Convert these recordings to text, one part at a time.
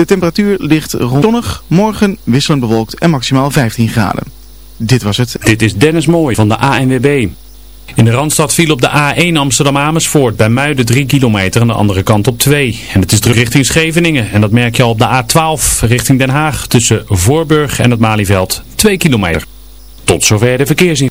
De temperatuur ligt rond zonnig, morgen wisselend bewolkt en maximaal 15 graden. Dit was het. Dit is Dennis Mooij van de ANWB. In de Randstad viel op de A1 Amsterdam-Amersfoort bij Muiden 3 kilometer en de andere kant op 2. En het is druk richting Scheveningen en dat merk je al op de A12 richting Den Haag tussen Voorburg en het Malieveld 2 kilometer. Tot zover de verkeersin.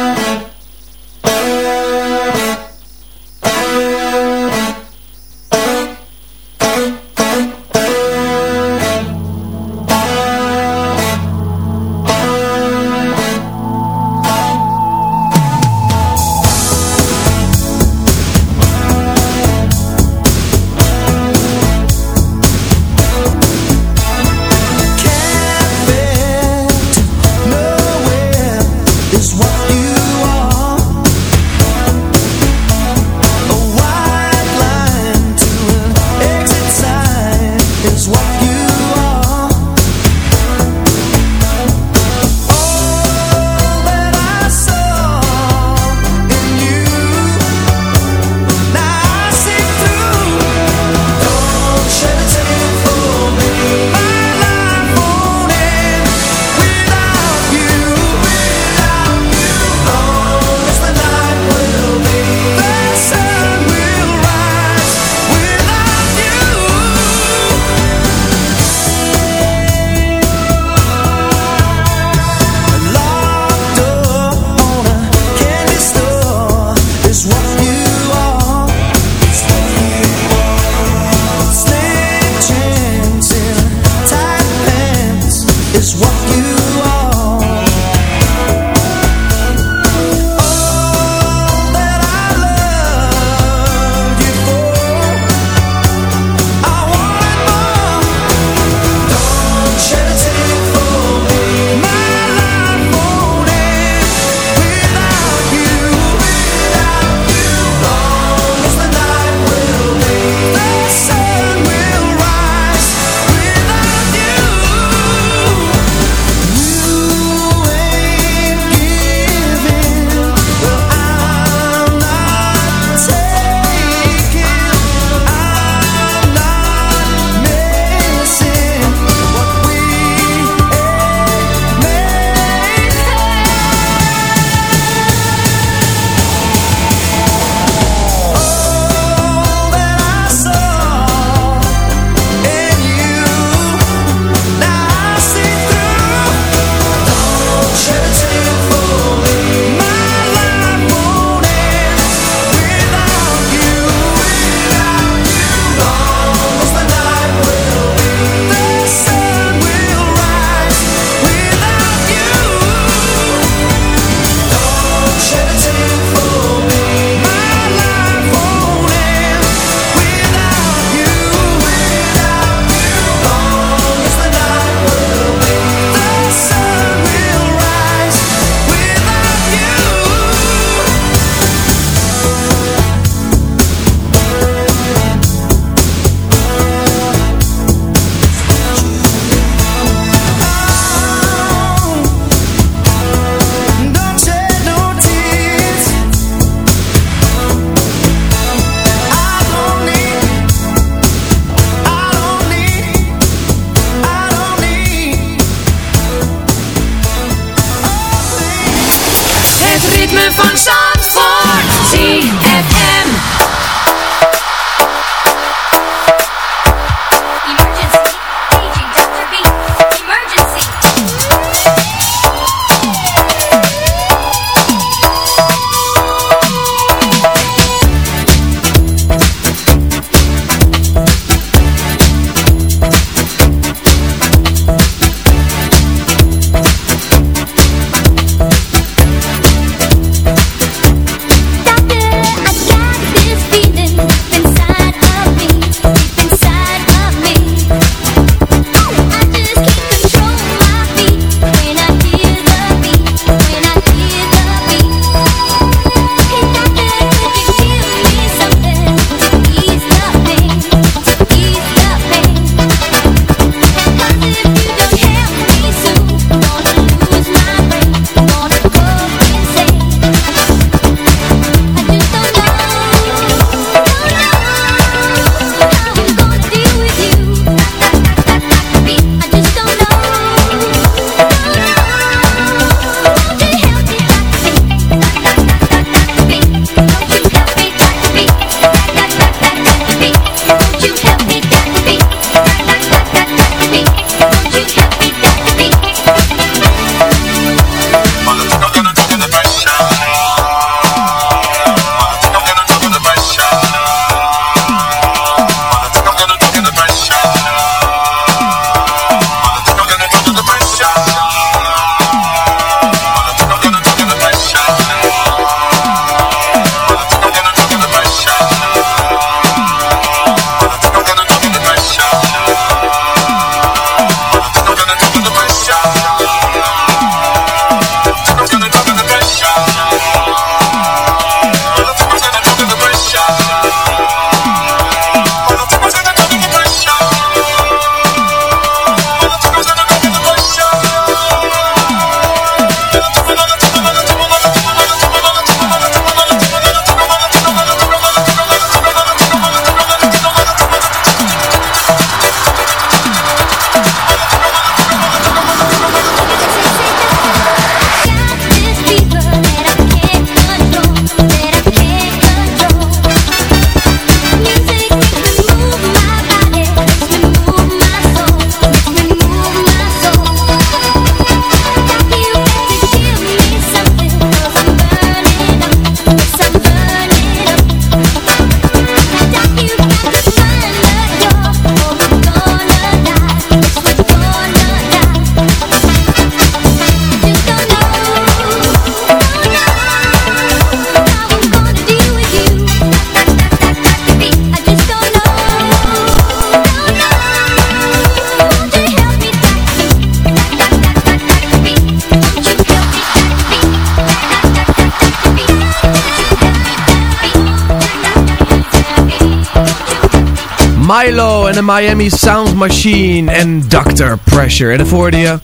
Milo en de Miami Sound Machine en Dr. Pressure. En dan hoorde je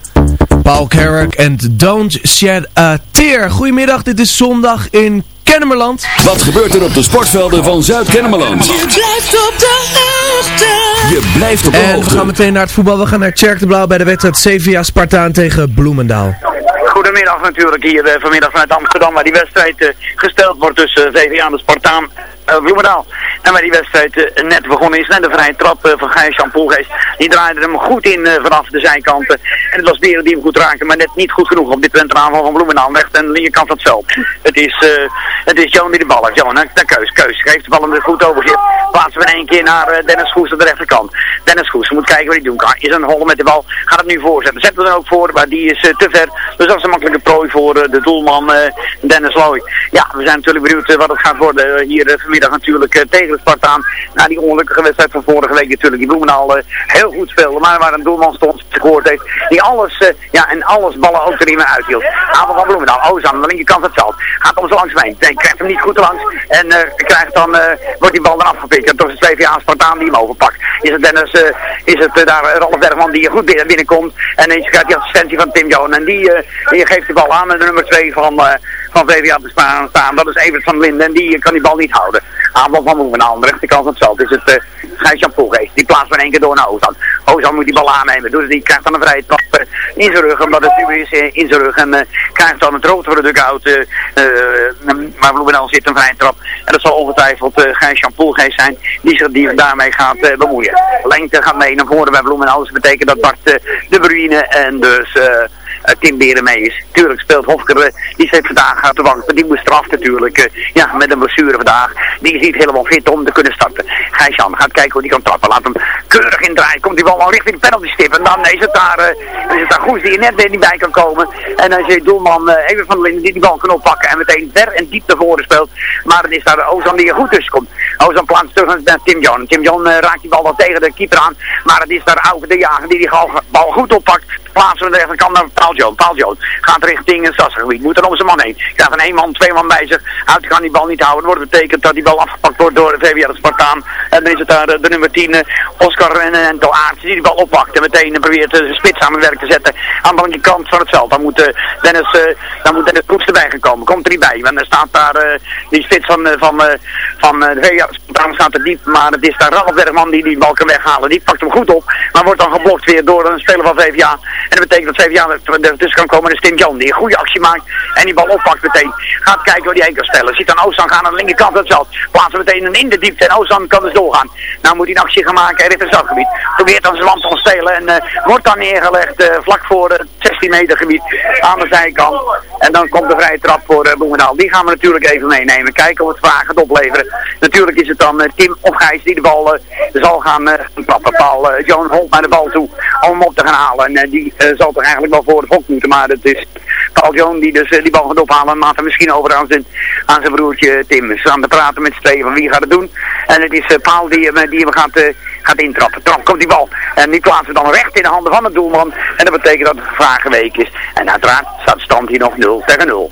Paul Carrick en Don't Shed a Tear. Goedemiddag, dit is zondag in Kennemerland. Wat gebeurt er op de sportvelden van Zuid-Kennemerland? Je blijft op de hoogte. Je blijft op de en hoogte. we gaan meteen naar het voetbal. We gaan naar Tjerk de Blauw bij de wedstrijd CVA Spartaan tegen Bloemendaal. Goedemiddag natuurlijk hier eh, vanmiddag vanuit Amsterdam waar die wedstrijd eh, gesteld wordt tussen VVA en de Spartaan uh, Bloemendaal. En waar die wedstrijd uh, net begonnen is, net de vrije trap uh, van Gijs Jan Poelgeest. Die draaide hem goed in vanaf de zijkanten. En het was Beren die hem goed raakte, maar net niet goed genoeg op dit punt aanval van Bloemendaal. Weg aan de linkerkant van het. Het is, het is Johan die de bal heeft. Johan, naar Keus. Keus geeft de bal hem goed overzicht. Plaatsen we in één keer naar Dennis Goes aan de rechterkant. Dennis Goes, moet kijken wat hij doen kan. Is een holle met de bal, gaat het nu voorzetten. Zetten we er ook voor, maar die is te ver. Dus dat is een makkelijke prooi voor de doelman Dennis Looy. Ja, we zijn natuurlijk benieuwd wat het gaat worden hier vanmiddag natuurlijk tegen Spartaan. Na die ongelukkige wedstrijd van vorige week natuurlijk. Die Bloemendaal uh, heel goed speelde. Maar waar een doelman stond gehoord heeft. Die alles, uh, ja, en alles ballen ook er meer uithield. Aanval van Bloemendaal. Ozan aan de linkerkant het veld. Gaat om zo langs mee. Nee, krijgt hem niet goed langs. En krijgt dan, wordt die bal dan afgepikt. En toch is het VVA Spartaan die hem overpakt. Is het Dennis, is het daar Ralf Bergman die goed binnen, binnenkomt. En eens krijgt die assistentie van Tim Johan. En die, die geeft de bal aan met de nummer 2 van, van VVA te staan. Dat is Evert van Linden. En die kan die bal niet houden. Aanval van Bloemendaal. Aan de rechterkant van het is het uh, Gijs-Jan Poelgeest. Die plaatst maar één keer door naar Ozan. Ozan moet die bal aannemen. Dus die krijgt dan een vrije trap uh, in zijn rug. Omdat het nu is in zijn rug. En krijgt dan het rood voor de dugout. Maar Bloemendaal zit een vrije trap. En dat zal ongetwijfeld uh, Gijs-Jan Poelgeest zijn. Die zich die daarmee gaat bemoeien. Lengte gaat mee naar voren bij Bloemendaal. Dus dat betekent dat Bart de Bruyne en dus... Tim Beren mee is. Tuurlijk speelt Hofker, uh, die zit vandaag uit de bank, maar die moest eraf natuurlijk. Uh, ja, met een blessure vandaag. Die is niet helemaal fit om te kunnen starten. Gijsjan gaat kijken hoe die kan trappen. Laat hem keurig indraaien. Komt die bal al richting de penalty stip. En dan is het daar, uh, is het daar Goes die er net weer niet bij kan komen. En dan is je doelman uh, even van de Linden die die bal kan oppakken. En meteen ver en diep naar voren speelt. Maar het is daar Ozan die er goed tussen komt. Ozan plaatst terug naar Tim John. Tim John raakt die bal wel tegen de keeper aan. Maar het is daar Auke de Jager die die bal goed oppakt. Plaatsen we de rechterkant naar Paul Jones. Paul Jones gaat richting het stadsgebied. Moet er om zijn man heen. Krijgt een één man, twee man bij zich. Uit kan die bal niet houden. wordt betekend dat die bal afgepakt wordt door de VWR Spartaan. En dan is het daar de nummer 10, Oscar en, en Aarts die die bal oppakt. En meteen probeert de spits aan het werk te zetten. Aan de kant van het veld. Dan moet Dennis, dan moet Dennis Proes erbij gekomen. Komt er niet bij. Want er staat daar die spits van, van, van de VWR Spartaan staat er diep. Maar het is daar Ralf Bergman die die bal kan weghalen. Die pakt hem goed op. Maar wordt dan geblokt weer door een speler van VVA. En dat betekent dat VVA er tussen kan komen. En Tim John die een goede actie maakt. En die bal oppakt meteen. Gaat kijken waar die heen kan stellen. Ziet dan Oostan gaan aan de linkerkant het veld. Plaatsen meteen een in de diepte. En Oostan kan dus doorgaan. Nou moet hij een actie gaan maken richting het zakgebied. Probeert dan zijn land te stelen. En uh, wordt dan neergelegd uh, vlak voor het 16 meter gebied aan de zijkant. En dan komt de vrije trap voor uh. Die gaan we natuurlijk even meenemen. Kijken of het vragen gaat opleveren. Natuurlijk is het dan Tim of Gijs die de bal zal gaan trappen. Paul Joan Holt naar de bal toe om hem op te gaan halen. En die zal toch eigenlijk wel voor de volk moeten. Maar het is Paul Joan die dus die bal gaat ophalen. En maakt hem misschien over aan zijn, aan zijn broertje Tim. Ze gaan te praten met tweeën van wie gaat het doen. En het is Paul die hem, die gaat, gaat intrappen. Trap komt die bal. En die plaatsen dan recht in de handen van de doelman. En dat betekent dat het vragen week is. En uiteraard staat stand hier nog 0 tegen 0.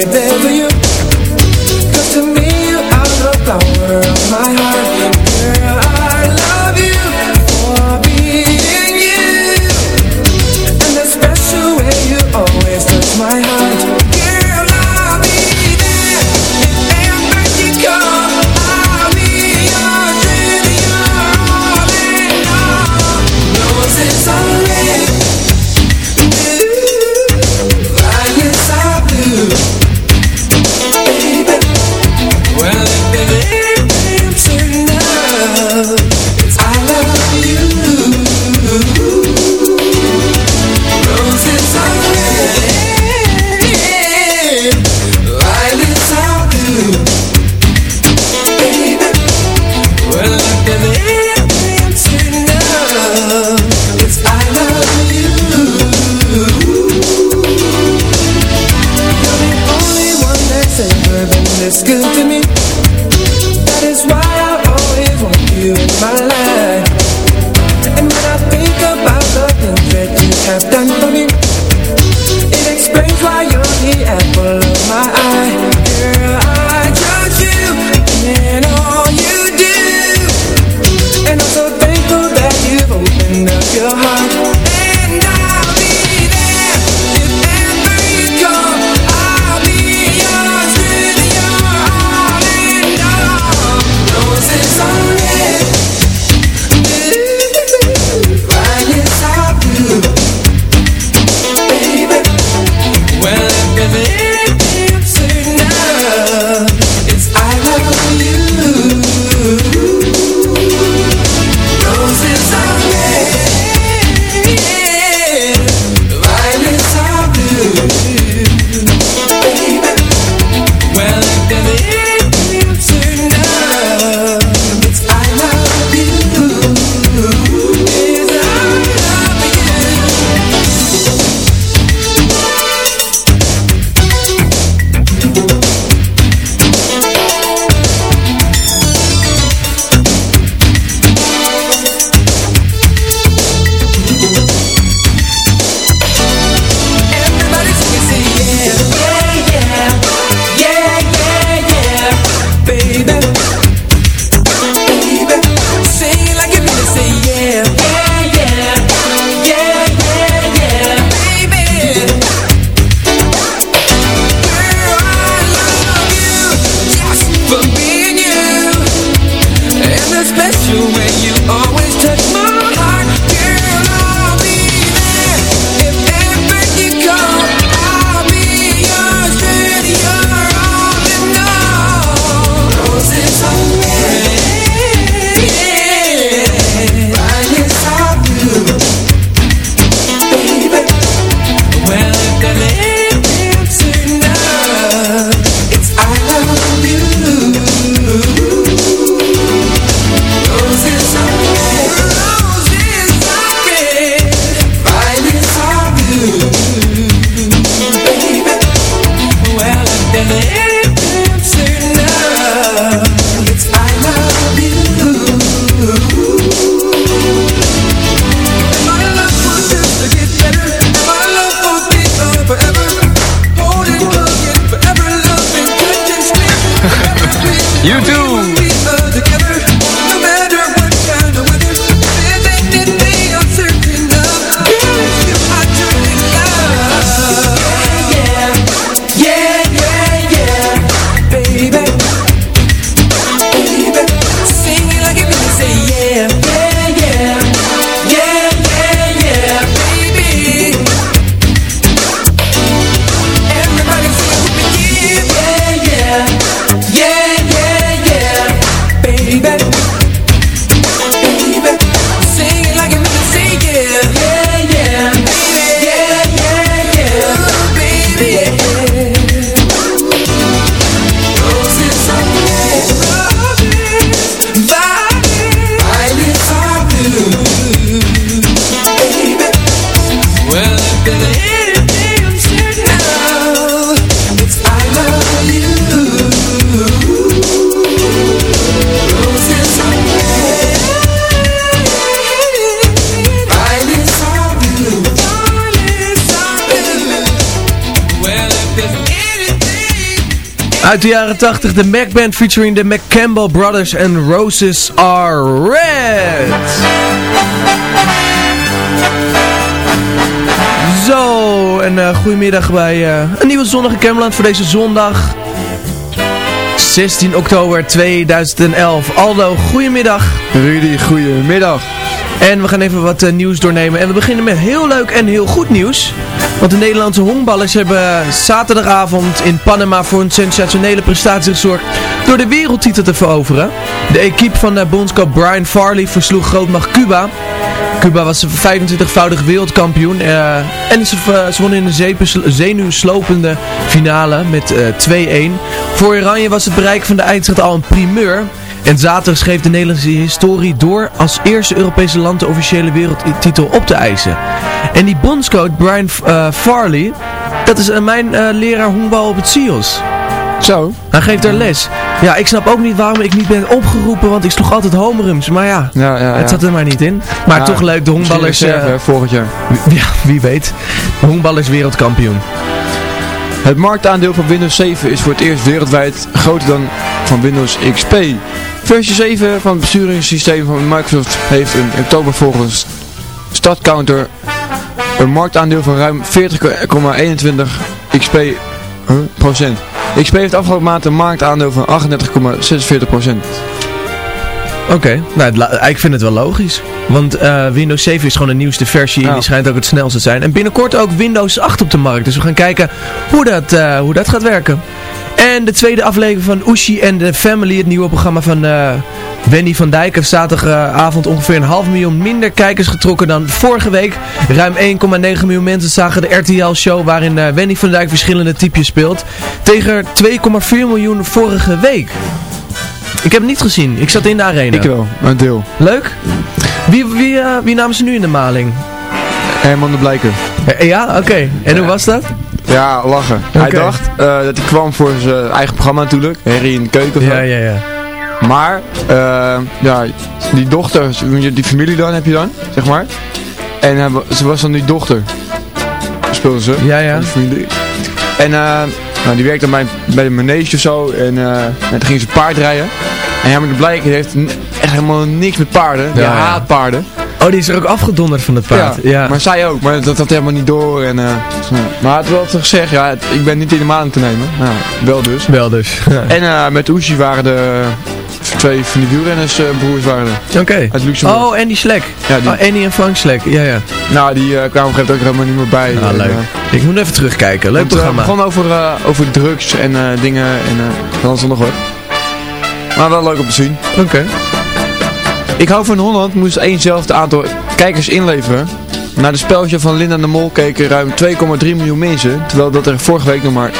Girl, I'll You too. Uit de jaren 80, de Mac Band featuring de McCampbell Brothers en Roses Are Red. Zo, en uh, goedemiddag bij uh, een nieuwe zonnige Cameland voor deze zondag. 16 oktober 2011. Aldo, goedemiddag. Rudy, goedemiddag. En we gaan even wat uh, nieuws doornemen. En we beginnen met heel leuk en heel goed nieuws. Want de Nederlandse honkballers hebben zaterdagavond in Panama voor een sensationele prestatie gezorgd door de wereldtitel te veroveren. De equipe van de bondscoach Brian Farley versloeg grootmacht Cuba. Cuba was 25-voudig wereldkampioen uh, en ze, ze won in de zenuwslopende finale met uh, 2-1. Voor Oranje was het bereiken van de eindstrijd al een primeur. En zaterdag schreef de Nederlandse historie door als eerste Europese land de officiële wereldtitel op te eisen. En die bondscoach Brian uh, Farley, dat is uh, mijn uh, leraar honkbal op het SIOS. Zo? Hij geeft daar les. Ja, ik snap ook niet waarom ik niet ben opgeroepen, want ik sloeg altijd homerums. Maar ja, ja, ja, ja. het zat er maar niet in. Maar ja, toch leuk, de honkballers... Reserve, volgend jaar. Ja, wie weet. De honkballers wereldkampioen. Het marktaandeel van Windows 7 is voor het eerst wereldwijd groter dan van Windows XP. Versie 7 van het besturingssysteem van Microsoft heeft in oktober volgens StatCounter een marktaandeel van ruim 40,21 XP huh, procent. XP heeft afgelopen maand een marktaandeel van 38,46 procent. Oké, okay. nou, ik vind het wel logisch. Want uh, Windows 7 is gewoon de nieuwste versie en die schijnt ook het snelste te zijn. En binnenkort ook Windows 8 op de markt. Dus we gaan kijken hoe dat, uh, hoe dat gaat werken. En de tweede aflevering van Ushi en the Family, het nieuwe programma van uh, Wendy van Dijk, heeft zaterdagavond ongeveer een half miljoen minder kijkers getrokken dan vorige week. Ruim 1,9 miljoen mensen zagen de RTL-show waarin uh, Wendy van Dijk verschillende typjes speelt. Tegen 2,4 miljoen vorige week. Ik heb het niet gezien. Ik zat in de arena. Ik wel, een deel. Leuk? Wie, wie, uh, wie namen ze nu in de maling? Herman de Blijker. Ja, oké. Okay. En ja. hoe was dat? Ja, lachen. Okay. Hij dacht uh, dat hij kwam voor zijn eigen programma natuurlijk. Harry in de keuken. Ja, ja, ja. Maar, uh, ja, die dochter, die familie dan heb je dan, zeg maar. En ze was dan die dochter. Speelde ze. Ja, ja. En uh, nou, die werkte bij, bij de manege of zo. En uh, toen ging ze paardrijden. En Herman de Blijker heeft echt helemaal niks met paarden. Ja, haat paarden. Oh, die is er ook afgedonderd van het paard. Ja, ja. maar zij ook. Maar dat had helemaal niet door. En, uh, maar het wel gezegd, ja, het, ik ben niet in de maan te nemen. Nou, wel dus. Wel dus. en uh, met Oeshi waren de twee van die wielrenners uh, broers waren er. Oké. Okay. Uit Luxemburg. Oh, Andy Slek. Ja, die... Oh, Andy en Frank Slek. Ja, ja. Nou, die kwamen op een gegeven moment ook helemaal niet meer bij. Ah, leuk. Ik moet even terugkijken. Leuk want, programma. Het begon over, over drugs en dingen en dan is nog wat. Maar wel leuk om te zien. Oké. Okay. Ik hou van Holland moest eenzelfde aantal kijkers inleveren. Naar de speltje van Linda de Mol keken ruim 2,3 miljoen mensen, terwijl dat er vorige week nog maar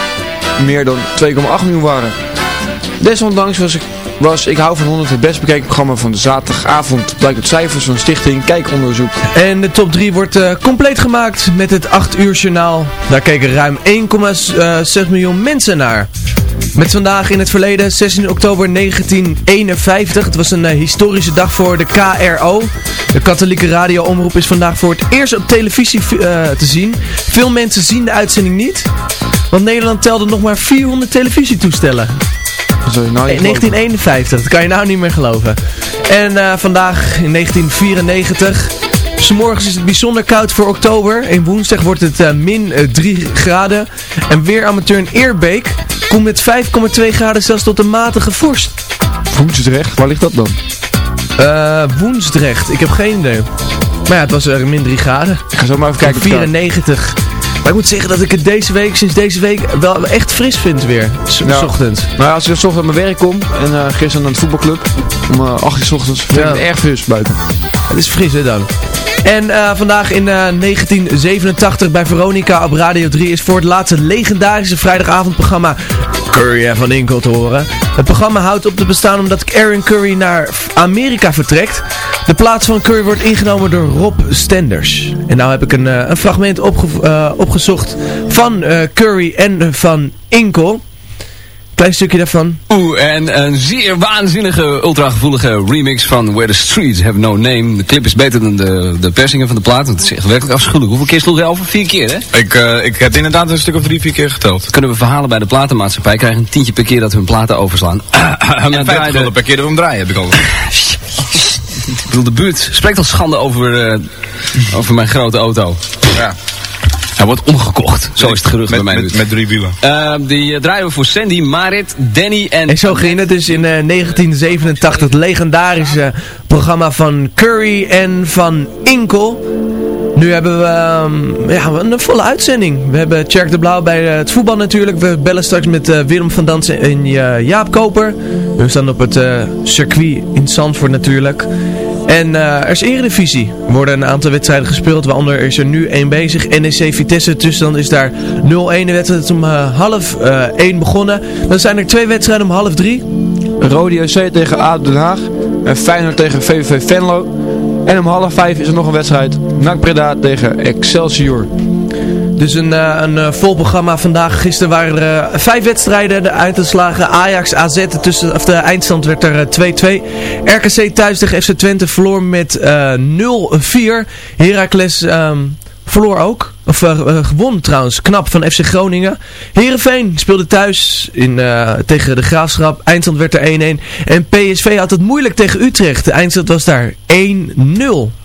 meer dan 2,8 miljoen waren. Desondanks was ik, was Ik Hou van 100 het best bekeken programma van de zaterdagavond, blijkt uit cijfers van Stichting Kijkonderzoek. En de top 3 wordt uh, compleet gemaakt met het 8 uur journaal. Daar keken ruim 1,6 miljoen mensen naar. Met vandaag in het verleden, 16 oktober 1951. Het was een uh, historische dag voor de KRO. De katholieke radioomroep is vandaag voor het eerst op televisie uh, te zien. Veel mensen zien de uitzending niet. Want Nederland telde nog maar 400 televisietoestellen. Sorry, nou in 1951, dat kan je nou niet meer geloven. En uh, vandaag in 1994... Morgens is het bijzonder koud voor oktober. En woensdag wordt het uh, min uh, 3 graden. En weer amateur in Eerbeek komt met 5,2 graden zelfs tot een matige vorst. Woensdrecht, waar ligt dat dan? Uh, Woensdrecht, ik heb geen idee. Maar ja, het was er min 3 graden. Ik ga zo maar even kijken. 94. Maar ik moet zeggen dat ik het deze week, sinds deze week, wel echt fris vind weer. S ja. ochtends. Nou ja, als ik ochtends naar mijn werk kom en uh, gisteren naar de voetbalclub, om uh, 8 uur s ochtends, vind ik het erg fris buiten. Het is fris hè dan. En uh, vandaag in uh, 1987 bij Veronica op Radio 3 is voor het laatste legendarische vrijdagavondprogramma Curry van Inkel te horen. Het programma houdt op te bestaan omdat Aaron Curry naar Amerika vertrekt. De plaats van Curry wordt ingenomen door Rob Stenders. En nou heb ik een, uh, een fragment opge opgezocht van Curry en van Inkel. Klein stukje daarvan. Oeh, en een zeer waanzinnige, ultragevoelige remix van Where the Streets Have No Name. De clip is beter dan de, de persingen van de plaat. Het is echt werkelijk afschuwelijk. Hoeveel keer sloeg je over? Vier keer, hè? Ik, uh, ik heb inderdaad een stuk of drie, vier keer geteld. Kunnen we verhalen bij de platenmaatschappij. Krijgen een tientje per keer dat we hun platen overslaan. en vijftig gulden per keer dat we hem draaien, heb ik al. ik bedoel, de buurt spreekt al schande over, uh, over mijn grote auto. Ja. Hij wordt omgekocht. Zo is het gerucht met, bij mij. Met, met drie wielen. Uh, die uh, draaien we voor Sandy, Marit, Danny en... En zo ging het dus in uh, 1987. Het legendarische programma van Curry en van Inkel. Nu hebben we um, ja, een volle uitzending. We hebben Tjerk de Blauw bij het voetbal natuurlijk. We bellen straks met Willem van Dansen en Jaap Koper. We staan op het circuit in Zandvoort natuurlijk. En uh, er is eredivisie. Er worden een aantal wedstrijden gespeeld, waaronder is er nu één bezig. NEC Vitesse, tussenstand is daar 0-1. De wedstrijd om uh, half uh, 1 begonnen. Dan zijn er twee wedstrijden om half 3. Rode JC tegen ADO Den Haag. En Feyenoord tegen VVV Venlo. En om half 5 is er nog een wedstrijd. NAC Breda tegen Excelsior. Dus een, uh, een uh, vol programma vandaag. Gisteren waren er uh, vijf wedstrijden. De uitslagen Ajax, AZ. Tussen, of de eindstand werd er 2-2. RKC thuis tegen FC Twente verloor met 0-4. Heracles um, verloor ook. Of gewon trouwens. Knap van FC Groningen. Heerenveen speelde thuis in, tegen de Graafschap. Eindstand werd er 1-1. En PSV had het moeilijk tegen Utrecht. De eindstand was daar 1-0.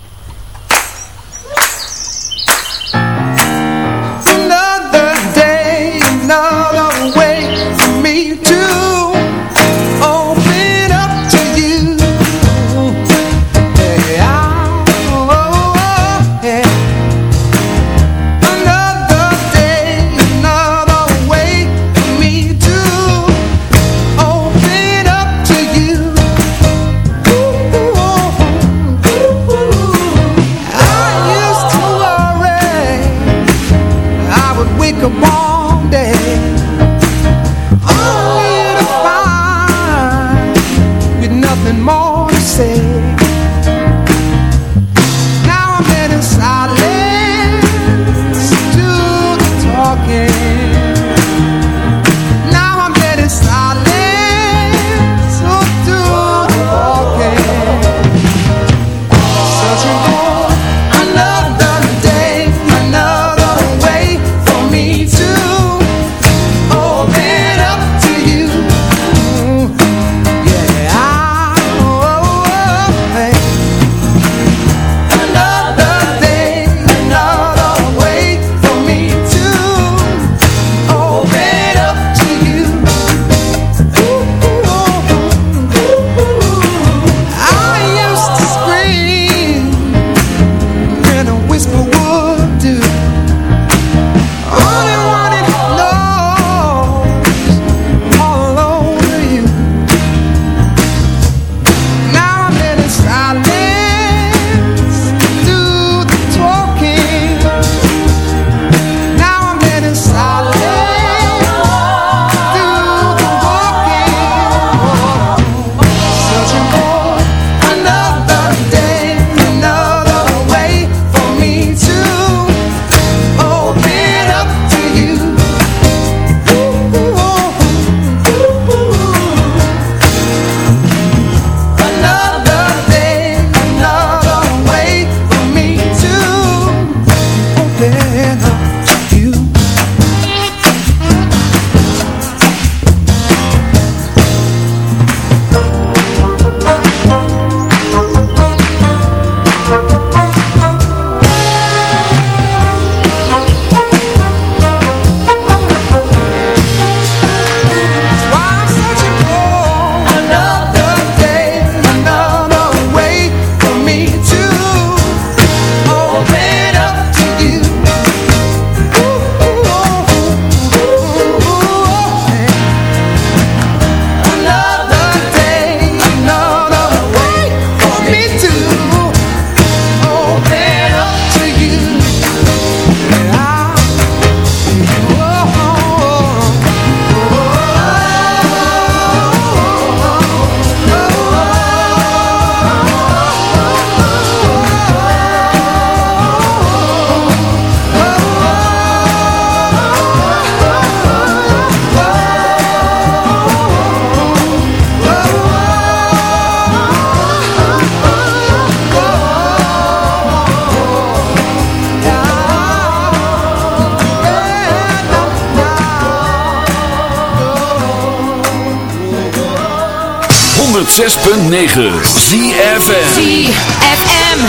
ZFM. ZFM.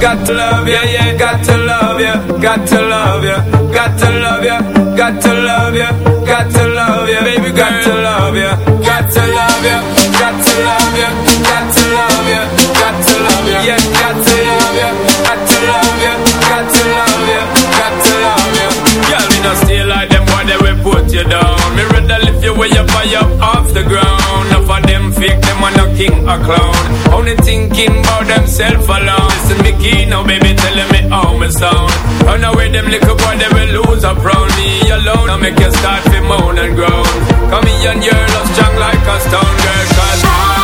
Got to love ya, yeah, got to love ya, got to love ya, got to love ya, got to love ya, got to love ya, baby, got to love ya, got to love ya, got to love ya, got to love ya, got to love ya, yeah, got to love ya, got to love ya, got to love ya, got to love ya. Girl, me not stay like them boy, they will put you down. Or clown. Only thinking about themself alone. Listen, me key now, baby, telling me how me sound. Run away, them little boy, they will lose up round me alone. I make you start to moan and groan. Come here and you're love strong like a stone girl, cause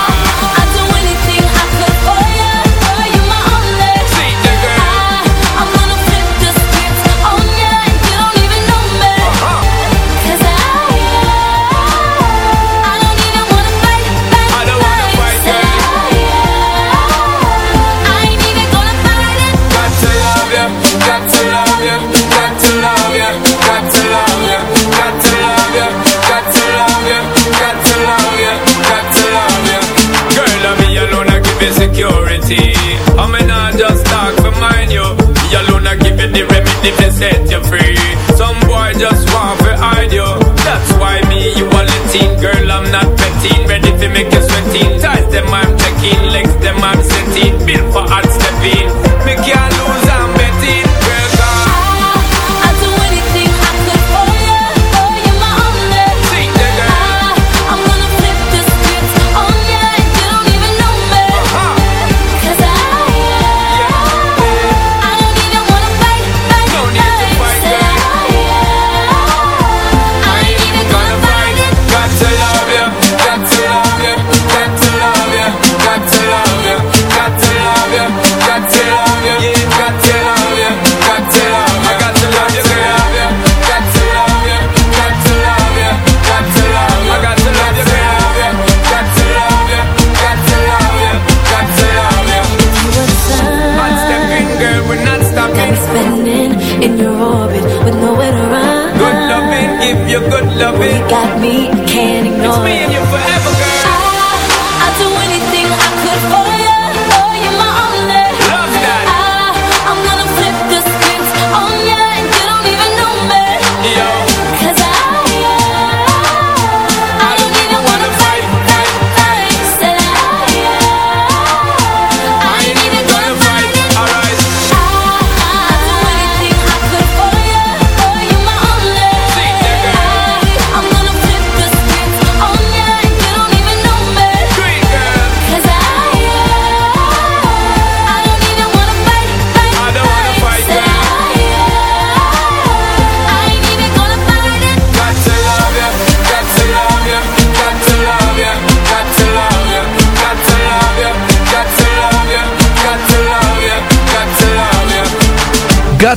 the remedy to set you free. Some boy just want to hide you. That's why me, you are teen girl, I'm not petting. Ready to make you sweating. Ties them, I'm checking. Legs them, I'm setting. Built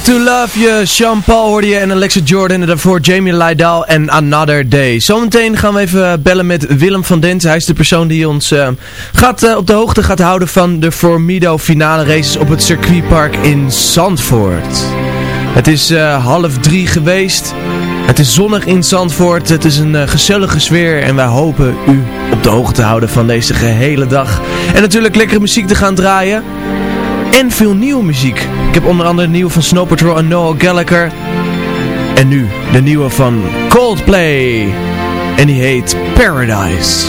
To Love You, Sean Paul hoorde en Alexa Jordan en daarvoor Jamie Lydal en Another Day. Zometeen gaan we even bellen met Willem van Densen. Hij is de persoon die ons eh, gaat, eh, op de hoogte gaat houden van de Formido finale races op het circuitpark in Zandvoort. Het is eh, half drie geweest. Het is zonnig in Zandvoort. Het is een gezellige sfeer. En wij hopen u op de hoogte te houden van deze gehele dag. En natuurlijk lekkere muziek te gaan draaien en veel nieuwe muziek. Ik heb onder andere de nieuwe van Snow Patrol en Noel Gallagher. En nu de nieuwe van Coldplay. En die heet Paradise.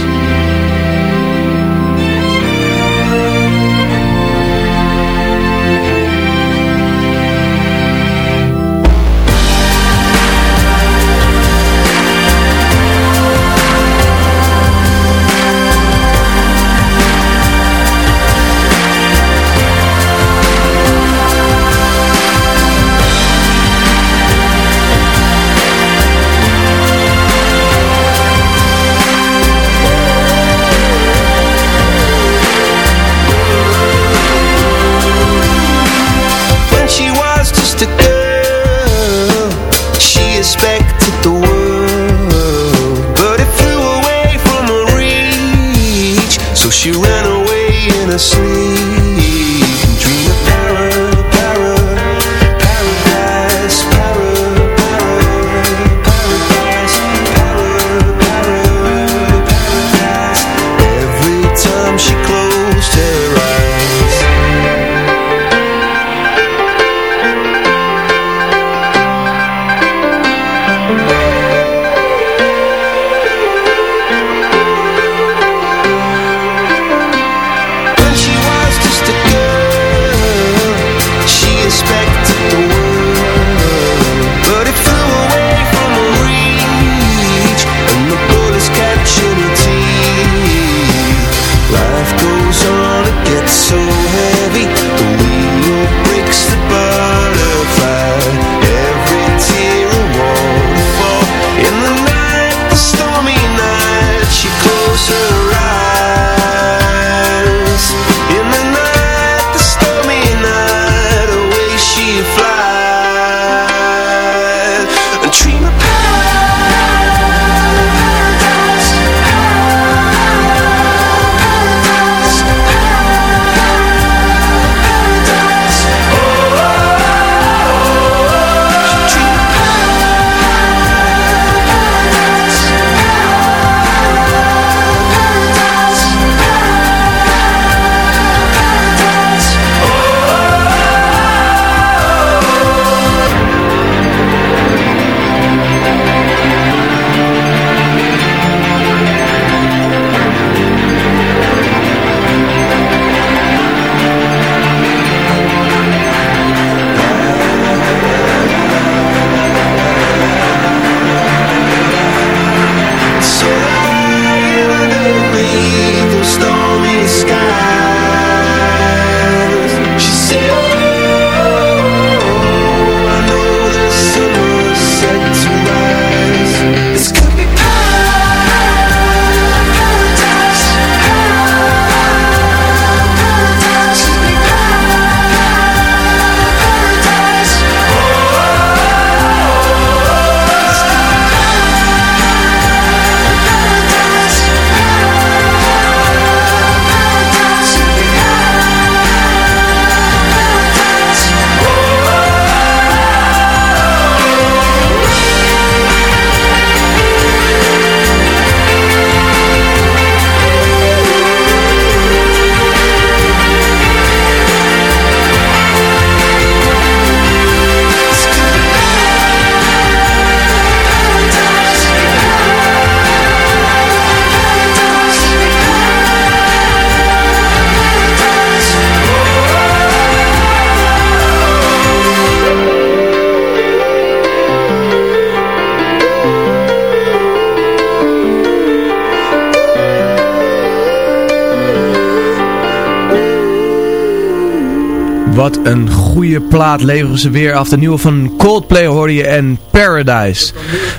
Wat een goede plaat leveren ze weer af. De nieuwe van Coldplay hoorde je en Paradise.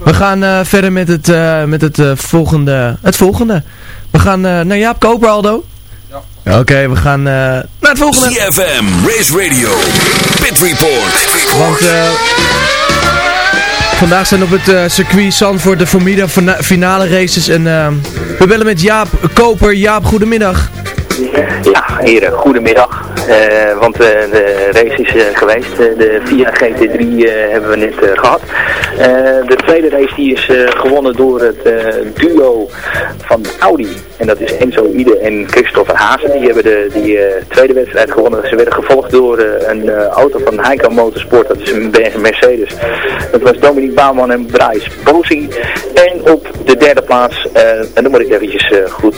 We gaan uh, verder met het, uh, met het, uh, volgende, het volgende. We gaan naar Jaap Koper, Aldo. Ja. Oké, okay, we gaan naar het volgende. CFM, Race Radio, Pit Report. Want vandaag zijn op het circuit Zandvoort de Formida finale races. En we bellen met Jaap Koper. Jaap, goedemiddag. Ja, heren, goedemiddag. Uh, want uh, de race is uh, geweest. de Via GT3 hebben we net gehad. De tweede race die is gewonnen door het duo van Audi. En dat is Enzo Ide en Christopher Hazen. Die hebben de die, tweede wedstrijd gewonnen. Ze werden gevolgd door een auto van Heiko Motorsport. Dat is een Mercedes. Dat was Dominique Bouwman en Bryce Bosi. En op de derde plaats, en dan moet ik eventjes goed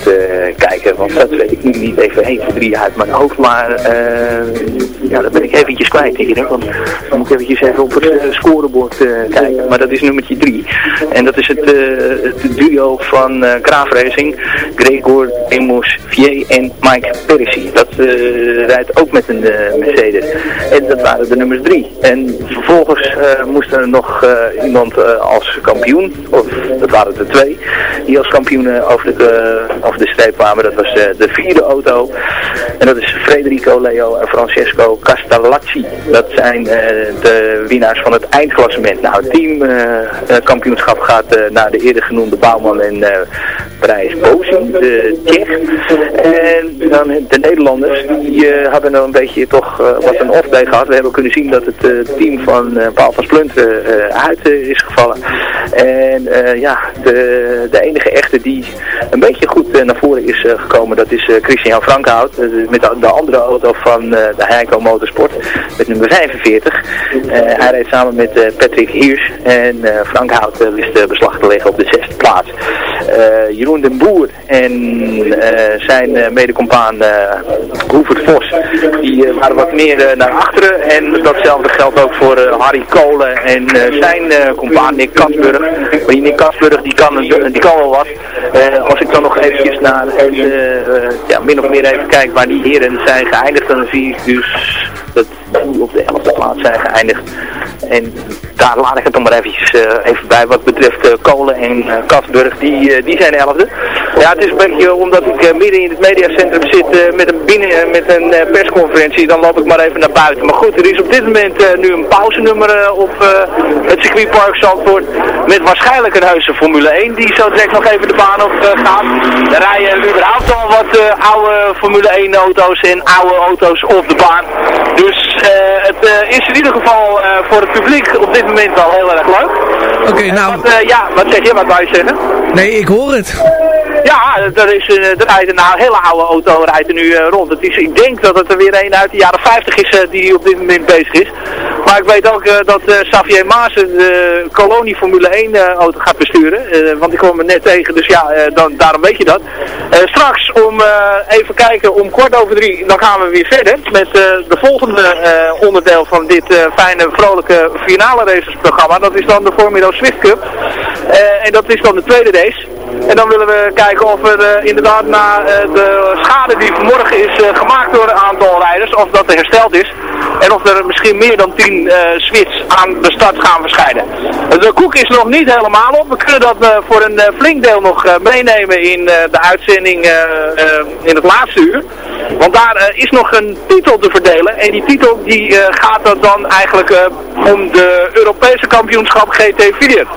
kijken. Want dat weet ik niet, niet even 1, 2, 3 uit mijn hoofd. Maar ja, dat ben ik eventjes kwijt hier. Want dan moet ik eventjes even op het scorebord kijken. Maar dat is nummertje 3. En dat is het, het duo van uh, Graaf Racing. Gregor Emus Vier en Mike Perisi. Dat rijdt ook met een Mercedes. En dat waren de nummers 3. En vervolgens moest er nog iemand als kampioen, of dat waren er twee, die als kampioen over, de, over de streep kwamen. Dat was de vierde auto. En dat is Federico Leo en Francesco Castellacci. Dat zijn de winnaars van het eindklassement. Nou, het teamkampioenschap gaat naar de eerder genoemde Bouwman en Prijs Bozi, de Tsjech. En dan de Nederlanders, die uh, hebben nog een beetje toch uh, wat een off-day gehad. We hebben kunnen zien dat het uh, team van Paul van Splunten uit is gevallen. En ja, de, de enige echte die een beetje goed naar voren is gekomen, dat is Christian Frankhout. met de, de, andere auto van de Heiko Motorsport, met nummer 45. hij reed samen met Patrick Hiers en Frankhout wist beslag te leggen op de zesde plaats. Jeroen den Boer en uh, zijn uh, medecompaan uh, Hoevert Vos, die waren wat meer naar achteren. En datzelfde geldt ook voor Harry Kolen en zijn compaan Nick Kasburg. Maar die Nick Kasburg die kan, die kan wel wat. als ik dan nog eventjes naar ja, min of meer even kijk waar die heren zijn geëindigd, dan zie ik dus dat die op de 11e plaats zijn geëindigd. En daar laat ik het dan maar eventjes even bij wat betreft Kolen en Kasburg. Die, die zijn 11e. Ja, het is een beetje omdat ik midden in het mediacentrum zit met een, binnen, met een persconferentie. Dan loop ik maar even naar buiten. Maar goed, er is op dit moment nu een pauzenummer op het circuitpark Zandvoort. Met waarschijnlijk een heuse Formule 1 die zo direct nog even de baan op gaat. Er rijden überhaupt al wat oude Formule 1 auto's en oude auto's op de baan. Dus het is in ieder geval voor het publiek op dit moment wel heel erg leuk. Oké, nou... Wat, ja, wat zeg je? Wat wou je zeggen? Nee, ik hoor het. Ja, er, is, er rijdt een hele oude auto rijdt er nu rond. Het is, ik denk dat het er weer een uit de jaren 50 is die op dit moment bezig is. Maar ik weet ook dat Xavier Maas de kolonie Formule 1 auto gaat besturen. want ik kwam me net tegen, dus ja, dan, daarom weet je dat. straks om even kijken, om kwart over drie, dan gaan we weer verder met de volgende onderdeel van dit fijne, vrolijke finale racesprogramma. Dat is dan de Formula Swift Cup. en dat is dan de tweede race. En dan willen we kijken of er uh, inderdaad na uh, de schade die vanmorgen is uh, gemaakt door een aantal rijders, of dat er hersteld is. En of er misschien meer dan 10 swits aan de start gaan verschijnen. De koek is nog niet helemaal op. We kunnen dat voor een flink deel nog meenemen in de uitzending in het laatste uur. Want daar is nog een titel te verdelen. En die titel die gaat er dan eigenlijk om de Europese kampioenschap GT4.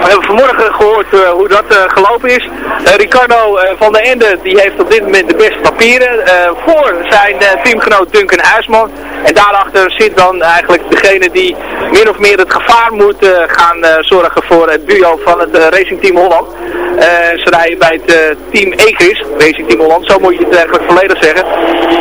We hebben vanmorgen gehoord uh, hoe dat uh, gelopen is. Uh, Ricardo van der Ende die heeft op dit moment de beste papieren voor zijn teamgenoot Duncan Huisman. En daarachter zit dan eigenlijk degene die min of meer het gevaar moet gaan zorgen voor het duo van het Racing Team Holland. ze rijden bij het team Egris, Racing Team Holland, zo moet je het eigenlijk volledig zeggen.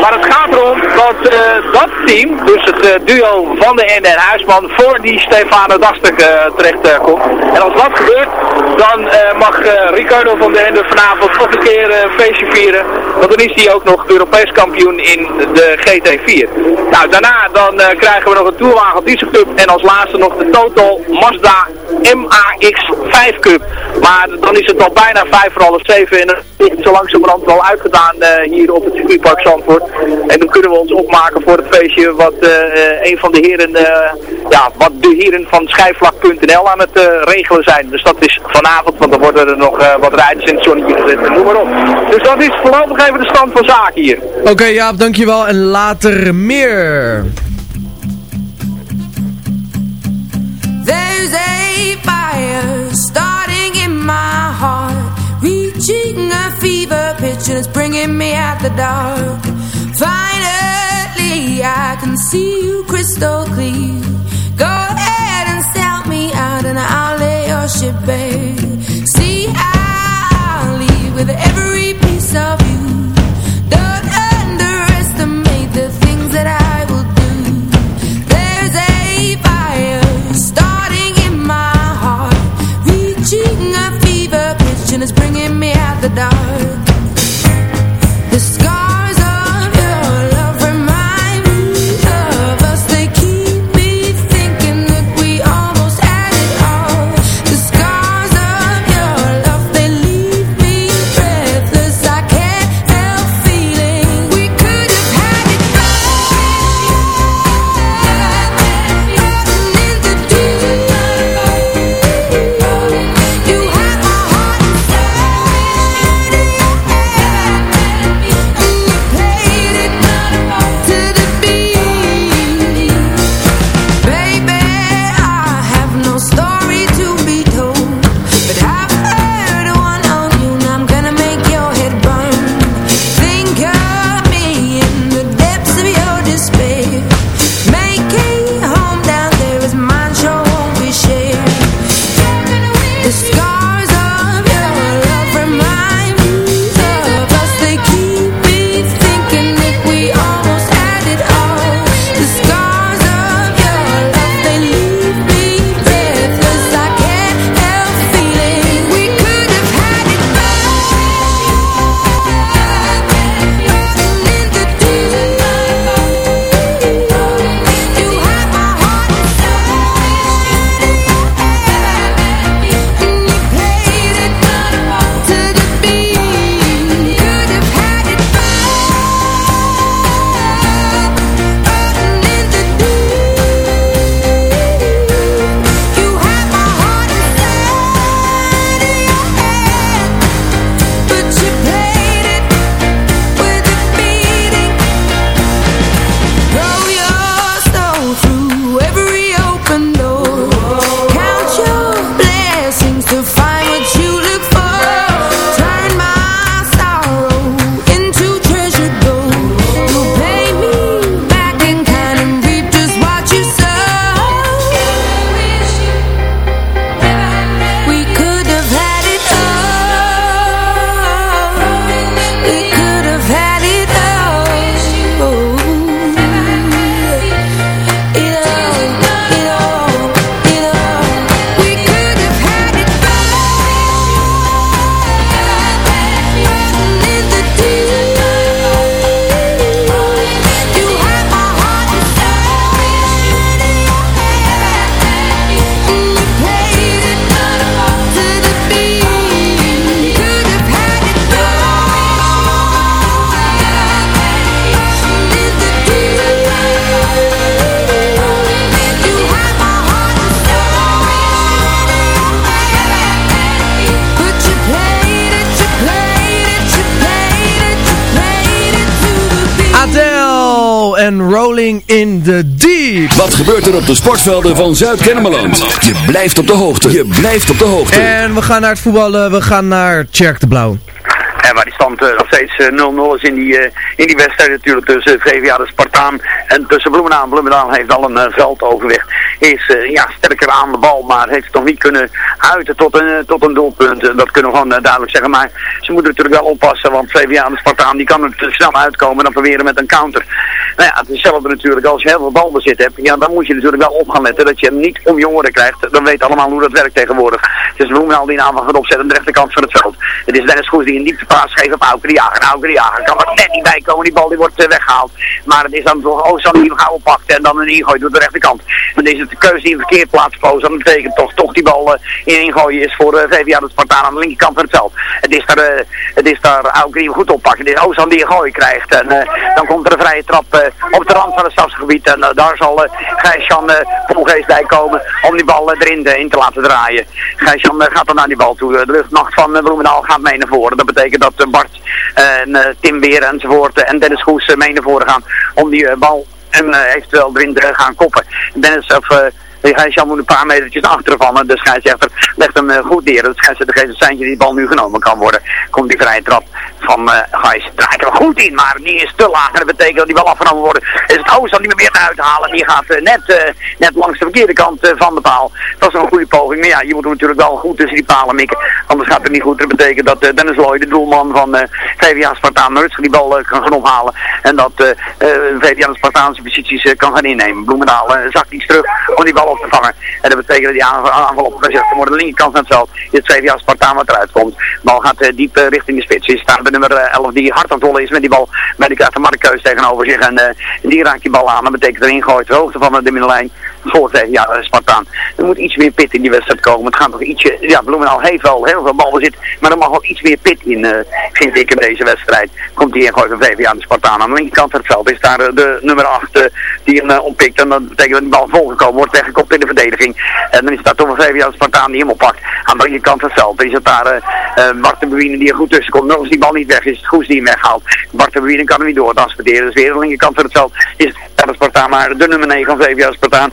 Maar het gaat erom dat dat team, dus het duo van der Ende en Huisman, voor die Stefano Dastek terecht komt. En gebeurt, dan uh, mag uh, Ricardo van der Ende vanavond nog een keer een uh, feestje vieren. Want dan is hij ook nog Europees kampioen in de GT4. Nou, daarna dan krijgen we nog een Tourwagen Diesel Cup en als laatste nog de Total Mazda MAX 5 Cup. Maar dan is het al bijna vijf voor half zeven en het is zo langzamerhand wel uitgedaan eh, hier op het circuitpark Zandvoort. En dan kunnen we ons opmaken voor het feestje wat eh, eh, een van de heren, eh, ja, wat de heren van schijfvlak.nl aan het eh, regelen zijn. Dus dat is vanavond, want dan worden er nog eh, wat rijders in het zonnetje gezet en noem maar op. Dus dat is voorlopig even de stand van zaken hier. Oké, Jaap, dankjewel. En later meer. There's a fire starting in my heart, reaching a fever pitch and it's bringing me out the dark. Finally, I can see you crystal clear. Go ahead and sell me out and I'll lay ship bare. See, I'll leave with every piece of you. Don't underestimate the things that I will do. There's a fire starting in my heart, reaching a fever pitch and it's bringing me out the dark. En Rolling in the Deep. Wat gebeurt er op de sportvelden van Zuid-Kennemerland? Je blijft op de hoogte. Je blijft op de hoogte. En we gaan naar het voetballen. We gaan naar Tjerk de Blauw. Waar die stand eh, nog steeds eh, 0-0 is in die, eh, in die wedstrijd natuurlijk tussen VVA de Spartaan en tussen Bloemendaal. Bloemendaal heeft al een eh, veldoverwicht. Is eh, ja, sterker aan de bal, maar heeft het nog niet kunnen uiten tot een, eh, tot een doelpunt. Eh, dat kunnen we gewoon eh, duidelijk zeggen. Maar ze moeten natuurlijk wel oppassen, want VVA de Spartaan die kan er snel uitkomen en dan proberen met een counter. Nou ja, het is hetzelfde natuurlijk als je heel veel balbezit hebt. Ja, dan moet je natuurlijk wel op gaan letten dat je hem niet om jongeren krijgt. Dan weet allemaal hoe dat werkt tegenwoordig. Het is Bloemendaal die een aanval gaat opzetten aan de rechterkant van het veld. Het is Dennis Goes die een geeft op Auker de Jager. Auker de kan er net niet bij komen. Die bal die wordt eh, weggehaald. Maar het is dan toch Ozan die hem gauw oppakt en dan een ingooit door de rechterkant. Dan is het de keuze die een verkeerd plaats voor. Dat betekent toch, toch die bal eh, in in ingooien is voor uh, VVA de Spartaan aan de linkerkant van het veld. Het is daar, het is daar ook die goed oppakken. Het is Ozan die een gooi krijgt. En dan komt er een vrije trap op de rand van het stadsgebied. En daar zal Gijs-Jan Volgeest bij komen om die bal erin in te laten draaien. Gijs-Jan gaat dan naar die bal toe. De luchtmacht van Bloemendaal gaat mee naar voren. Dat betekent dat uh, Bart en uh, Tim Weer enzovoort en Dennis Goes mee naar voren gaan om die bal en eventueel erin te gaan koppen. Dennis of... Uh, Gijs-Jan moet een paar metertjes naar achteren vallen. De scheidsrechter legt hem goed neer. De scheidsrechter geeft een seintje die bal nu genomen kan worden. Komt die vrije trap van uh, Gijs. Draait er goed in, maar die is te laag. En dat betekent dat die bal afgenomen wordt. Is het Oost niet meer naar uithalen. Die gaat uh, net, uh, net langs de verkeerde kant van de paal. Dat is een goede poging. Maar ja, je moet natuurlijk wel goed tussen die palen mikken. Anders gaat het niet goed. Dat betekent dat Dennis Lloyd, de doelman van VVA Spartaan, Rutsker die bal kan gaan ophalen. En dat VVA de Spartaanse posities kan gaan innemen. Bloemendaal zakt iets terug om die bal op te vangen. En dat betekent dat die aanval, opgezet kan worden. De linkerkant van het veld VVA Spartaan wat eruit komt. De bal gaat diep richting de spits. Is daar de nummer 11 die hard aan het rollen is met die bal. Maar die de Markeus tegenover zich. En uh, die raakt die bal aan. Dat betekent erin gooit. De hoogte van de middenlijn voor ja, Spartaan. Er moet iets meer pit in die wedstrijd komen. Het gaat nog ietsje, ja, Bloemendaal heeft wel heel veel balbezit, maar er mag wel iets meer pit in, uh, vind ik, in deze wedstrijd. Komt die ingooit van VVA de Spartaan. Aan de linkerkant van het veld is daar uh, de nummer 8 uh, die hem oppikt. En dat betekent dat die bal volgekomen wordt, weggekopt in de verdediging. En dan is daar toch een VVA de Spartaan die hem oppakt. Aan de linkerkant van het veld is het daar Bart de Bewine die er goed tussen komt. Nog als die bal niet weg is, het Goes die hem weghaalt. Bart de Bewine kan hem niet door transporteren. Dus weer aan de linkerkant van het veld is het maar de nummer 9 van VVA Spartaan,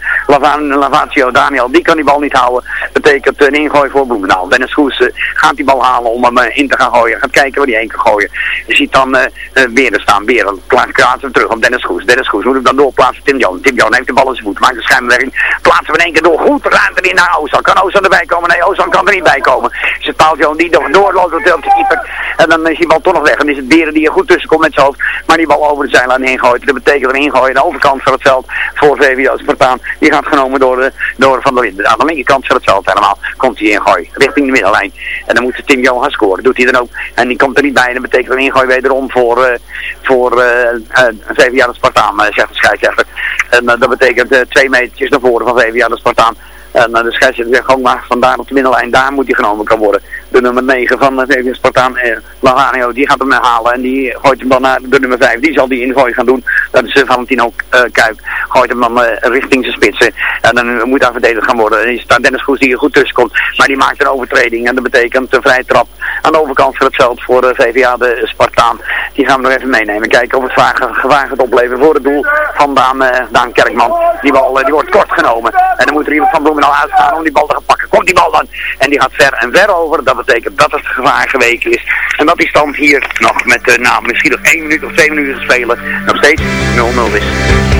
Lavatio Daniel, die kan die bal niet houden. Betekent een ingooi voor Bloemendaal. Dennis Goes uh, gaat die bal halen om hem uh, in te gaan gooien. Gaat kijken waar hij heen kan gooien. Je ziet dan uh, Beren staan. Beren plaatsen we terug op Dennis Goes. Dennis Goes moet hem dan doorplaatsen. Tim Joon. Tim Joon heeft de bal in zijn voet. Maakt de schijnbeweging. Plaatsen we in één keer door. Goed ruimte in naar Ozan. Kan Ozan erbij komen? Nee, Ozan kan er niet bij komen. Is het Paul die nog doorloopt op de keeper. En dan is die bal toch nog weg. En is het Beren die er goed tussen komt met zijn hoofd. Maar die bal over de zijlijn heen. Dat betekent een ingooi aan de overkant van het veld voor VWO Spartaan. Die gaat genomen door de door Van der Linden. Aan de linkerkant van het veld helemaal komt hij ingooi richting de middenlijn. En dan moet Tim Johan scoren. Doet hij dan ook. En die komt er niet bij. En dat betekent een ingooi wederom voor, uh, voor uh, uh, VVA de Spartaan, zegt de scheidsrechter. En dat betekent twee metertjes naar voren van de Spartaan. En de scheidsrechter zegt gewoon maar vandaar op de middenlijn, daar moet hij genomen kan worden. De nummer 9 van de VVS Spartaan, eh, die gaat hem halen en die gooit hem dan naar de nummer 5. Die zal die ingooi gaan doen. Dat is uh, Valentino uh, Kuip. Gooit hem dan richting zijn spitsen. En dan moet daar verdedigd gaan worden. En is daar Dennis Goes die er goed tussen komt. Maar die maakt een overtreding en dat betekent een vrije trap aan de overkant van het veld voor de VVA de Spartaan. Die gaan we nog even meenemen. Kijken of het gevaar gaat opleveren voor het doel van Daan, Daan Kerkman. Die bal die wordt kort genomen. En dan moet er iemand van Bloemen al uitgaan om die bal te gaan pakken. Komt die bal dan en die gaat ver en ver over. Dat betekent dat het gevaar geweken is. En dat die stand hier nog met uh, nou, misschien nog één minuut of twee minuten te spelen nog steeds 0-0 is.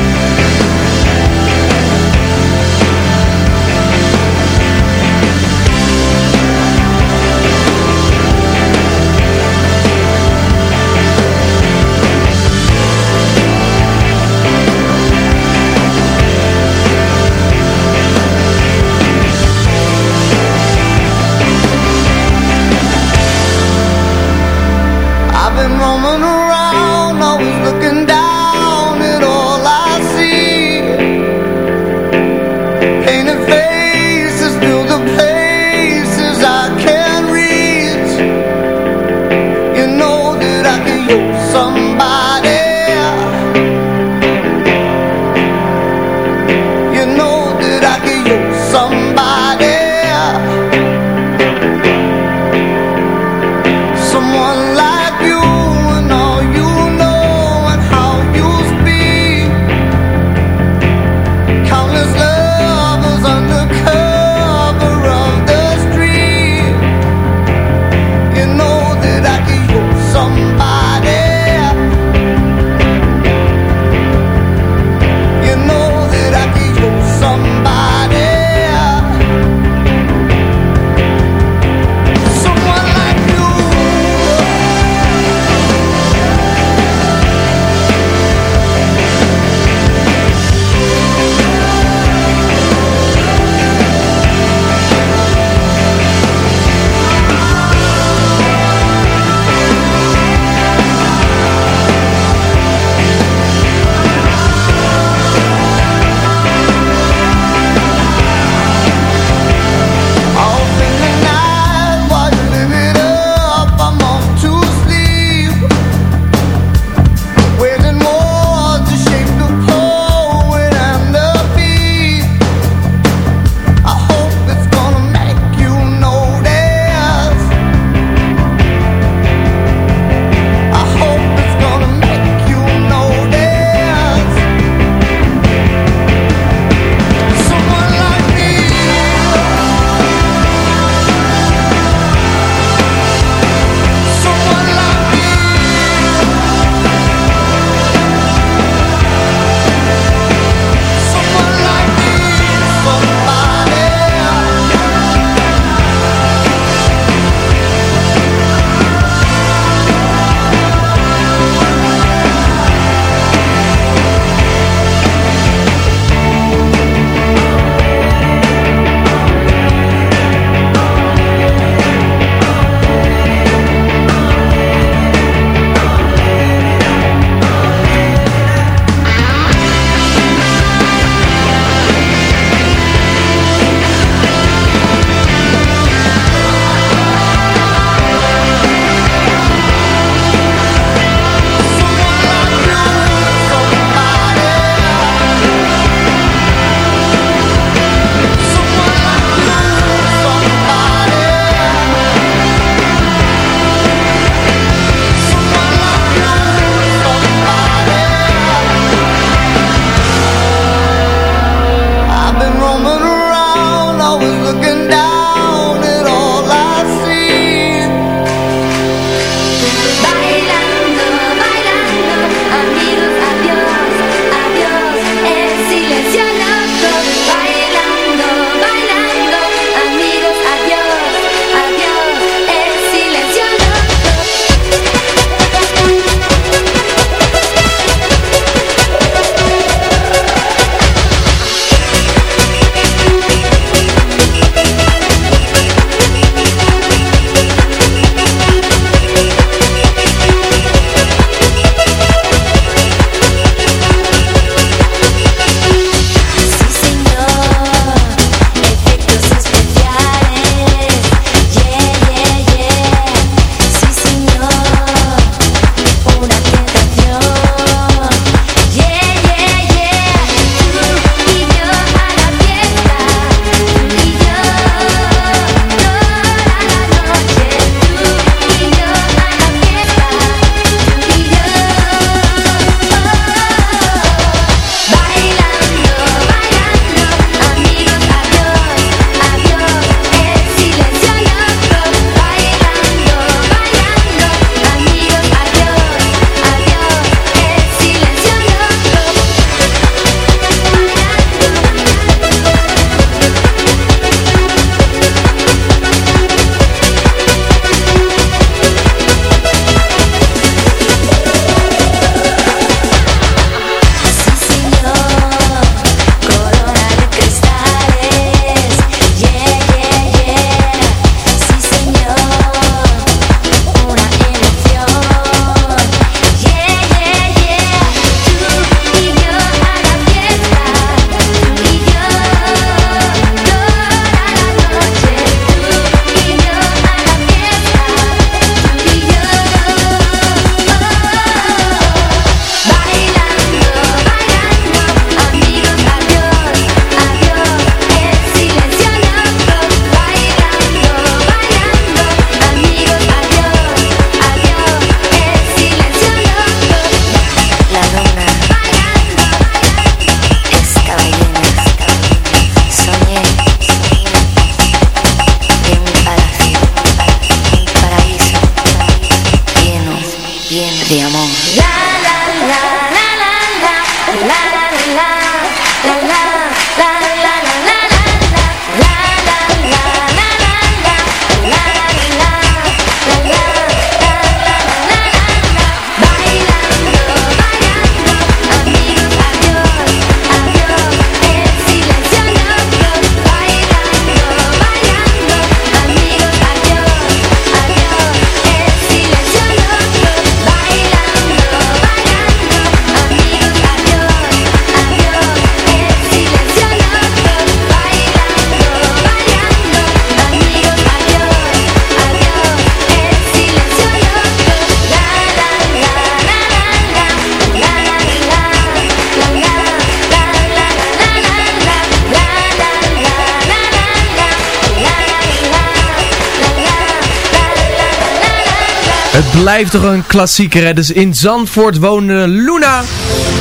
Het blijft toch een klassieker, hè? Dus in Zandvoort woonde Luna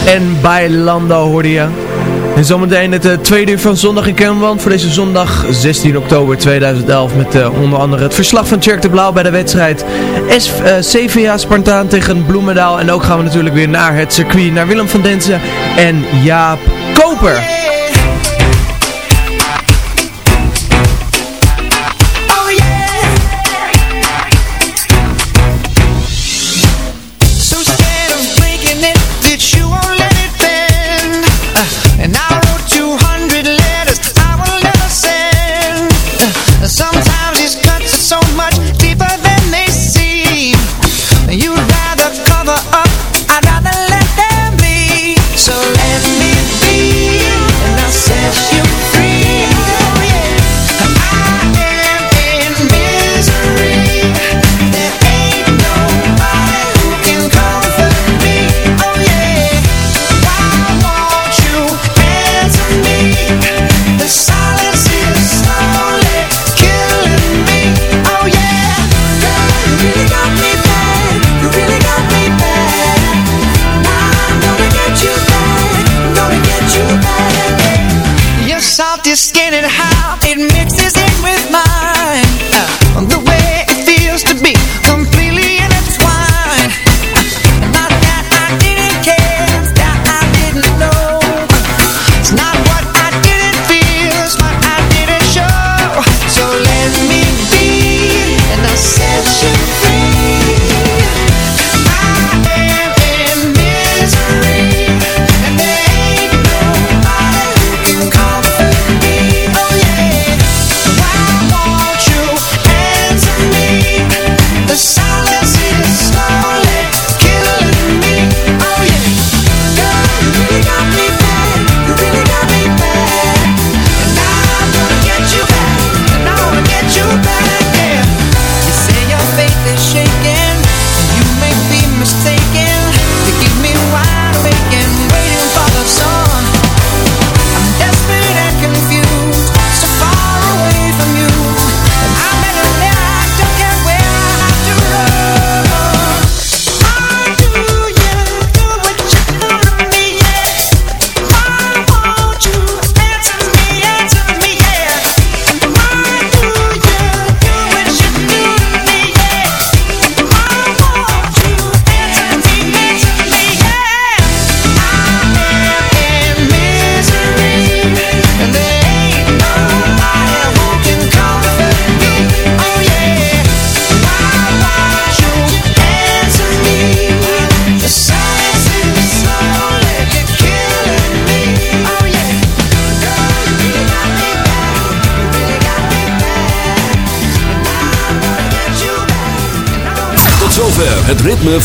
en Bailando hoorde je. En zometeen het eh, tweede uur van zondag in want voor deze zondag 16 oktober 2011. Met eh, onder andere het verslag van Tjerk de Blauw bij de wedstrijd uh, eh, CVA Spartaan tegen Bloemendaal. En ook gaan we natuurlijk weer naar het circuit, naar Willem van Densen en Jaap Koper.